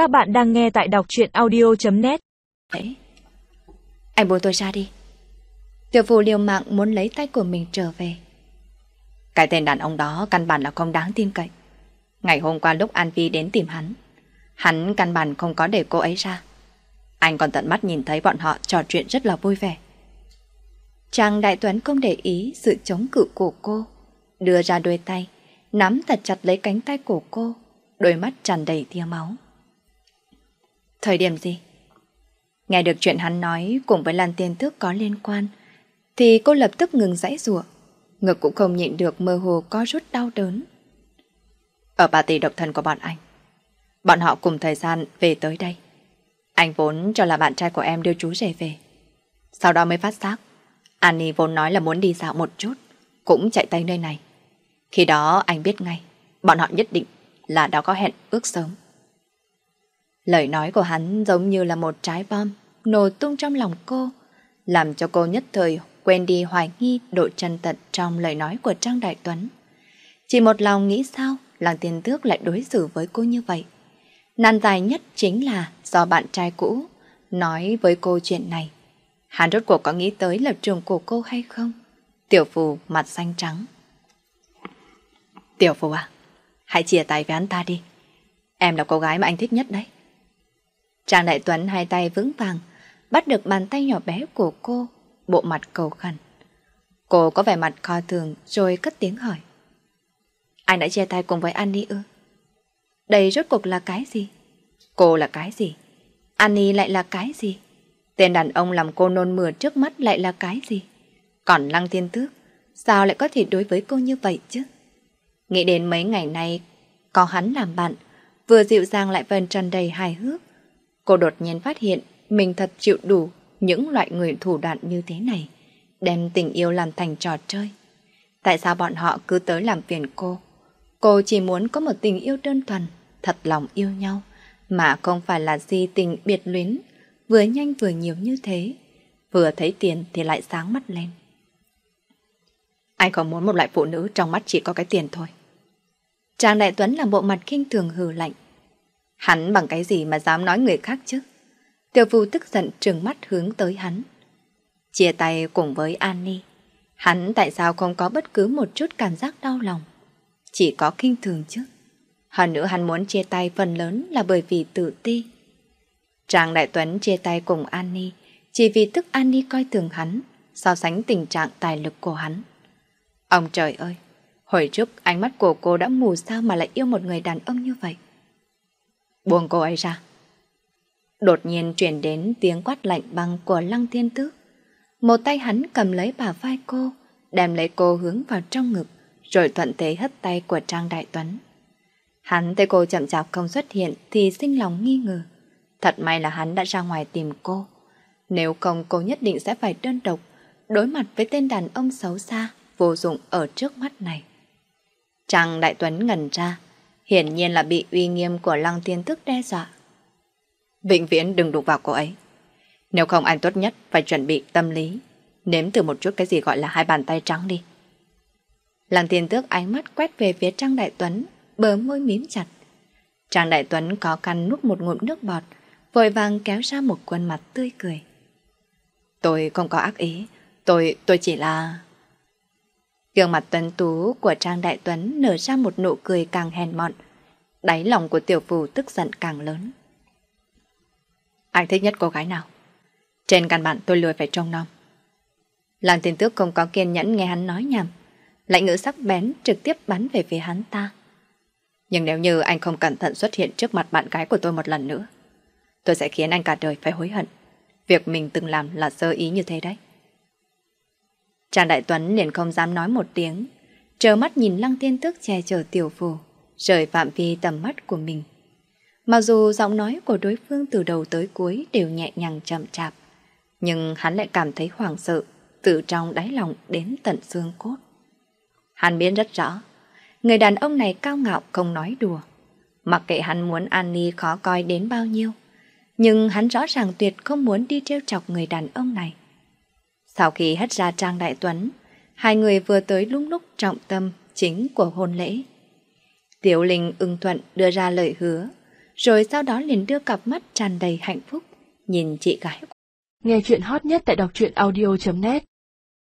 Các bạn đang nghe tại đọc truyện audio.net Đấy. Anh buông tôi ra đi. Tiểu phụ liều mạng muốn lấy tay của mình trở về. Cái tên đàn ông đó căn bản là không đáng tin cậy. Ngày hôm qua lúc An Vi đến tìm hắn, hắn căn bản không có để cô ấy ra. Anh còn tận mắt nhìn thấy bọn họ trò chuyện rất là vui vẻ. chàng Đại Tuấn không để ý sự chống cự của cô, đưa ra đôi tay, nắm thật chặt lấy cánh tay của cô, đôi mắt tràn đầy tia máu. Thời điểm gì? Nghe được chuyện hắn nói cùng với Lan Tiên Tước có liên quan, thì cô lập tức ngừng dãy rủa, ngực cũng không nhịn được mơ hồ có rút đau đớn. Ở party độc thân của bọn anh, bọn họ cùng thời gian về tới đây. Anh vốn cho là bạn trai của em đưa chú rể về. Sau đó mới phát giác, Annie vốn nói là muốn đi dạo một chút, cũng chạy tay nơi này. Khi đó anh biết ngay, bọn họ nhất định là đã có hẹn ước sớm. Lời nói của hắn giống như là một trái bom nổ tung trong lòng cô, làm cho cô nhất thời quên đi hoài nghi độ chân tận trong lời nói của Trang Đại Tuấn. Chỉ một lòng nghĩ sao làng tiền tước lại đối xử với cô như vậy. Nan dài nhất chính là do bạn trai cũ nói với cô chuyện này. Hắn rốt cuộc có nghĩ tới lập trường của cô hay không? Tiểu phù mặt xanh trắng. Tiểu phù à, hãy chia tay với hắn ta đi. Em là cô gái mà anh thích nhất đấy. Trang Đại Tuấn hai tay vững vàng, bắt được bàn tay nhỏ bé của cô, bộ mặt cầu khẩn. Cô có vẻ mặt coi thường rồi cất tiếng hỏi. Anh đã chia tay cùng với Annie ư? Đây rốt cuộc là cái gì? Cô là cái gì? Annie lại là cái gì? Tên đàn ông làm cô nôn mửa trước mắt lại là cái gì? Còn Lăng Thiên Tước, sao lại có thể đối với cô như vậy chứ? Nghĩ đến mấy ngày nay, có hắn làm bạn, vừa dịu dàng lại vần tràn đầy hài hước. Cô đột nhiên phát hiện mình thật chịu đủ những loại người thủ đoạn như thế này, đem tình yêu làm thành trò chơi. Tại sao bọn họ cứ tới làm phiền cô? Cô chỉ muốn có một tình yêu đơn thuần, thật lòng yêu nhau, mà không phải là gì tình biệt luyến, vừa nhanh vừa nhiều như thế. Vừa thấy tiền thì lại sáng mắt lên. Anh không muốn một loại phụ nữ trong mắt chỉ có cái tiền thôi. Trang Đại Tuấn làm bộ mặt khinh thường hừ lạnh. Hắn bằng cái gì mà dám nói người khác chứ? Tiểu phu tức giận trừng mắt hướng tới hắn. Chia tay cùng với Annie. Hắn tại sao không có bất cứ một chút cảm giác đau lòng? Chỉ có kinh thường chứ. Hơn nữa hắn muốn chia tay phần lớn là bởi vì tự ti. Trang Đại Tuấn chia tay cùng Annie chỉ vì tức Annie coi thường hắn, so sánh tình trạng tài lực của hắn. Ông trời ơi! Hồi trước ánh mắt của cô đã mù sao mà lại yêu một người đàn ông như vậy. Buông cô ấy ra. Đột nhiên chuyển đến tiếng quát lạnh băng của Lăng Thiên Tước. Một tay hắn cầm lấy bà vai cô, đem lấy cô hướng vào trong ngực, rồi thuận thế hất tay của Trang Đại Tuấn. Hắn thấy cô chậm chạp không xuất hiện thì sinh lòng nghi ngờ. Thật may là hắn đã ra ngoài tìm cô. Nếu không cô nhất định sẽ phải đơn độc đối mặt với tên đàn ông xấu xa, vô dụng ở trước mắt này. Trang Đại Tuấn ngẩn ra, hiển nhiên là bị uy nghiêm của Lăng Thiên Tức đe dọa. Vĩnh viễn đừng đụng vào cô ấy. Nếu không anh tốt nhất phải chuẩn bị tâm lý, nếm từ một chút cái gì gọi là hai bàn tay trắng đi. Lăng Thiên Tước ánh mắt quét về phía Trang Đại Tuấn, bờ môi mím chặt. Trang Đại Tuấn có căn nuốt một ngụm nước bọt, vội vàng kéo ra một khuôn mặt tươi cười. Tôi không có ác ý, tôi, tôi chỉ là... Gương mặt tuấn tú của Trang Đại Tuấn nở ra một nụ cười càng hèn mọn. Đáy lòng của tiểu phù tức giận càng lớn. Anh thích nhất cô gái nào? Trên căn bản tôi lười phải trông nom. Làng tiền tước không có kiên nhẫn nghe hắn nói nhầm. Lại ngữ sắc bén trực tiếp bắn về phía hắn ta. Nhưng nếu như anh không cẩn thận xuất hiện trước mặt bạn gái của tôi một lần nữa, tôi sẽ khiến anh cả đời phải hối hận. Việc mình từng làm là sơ ý như thế đấy. Trang Đại Tuấn liền không dám nói một tiếng, chờ mắt nhìn Lăng Thiên Tước che chở tiểu phù, rời phạm vi tầm mắt của mình. Mặc dù giọng nói của đối phương từ đầu tới cuối đều nhẹ nhàng chậm chạp, nhưng hắn lại cảm thấy hoảng sợ, từ trong đáy lòng đến tận xương cốt. Hắn biết rất rõ, người đàn ông này cao ngạo không nói đùa. Mặc kệ hắn muốn an ni khó coi đến bao nhiêu, nhưng hắn rõ ràng tuyệt không muốn đi trêu chọc người đàn ông này. Sau khi hất ra Trang Đại Tuấn, hai người vừa tới lúc lúc trọng tâm chính của hôn lễ. Tiểu Linh ưng thuận đưa ra lời hứa, rồi sau đó liền đưa cặp mắt tràn đầy hạnh phúc, nhìn chị gái. Nghe chuyện hot nhất tại đọc truyện audio.net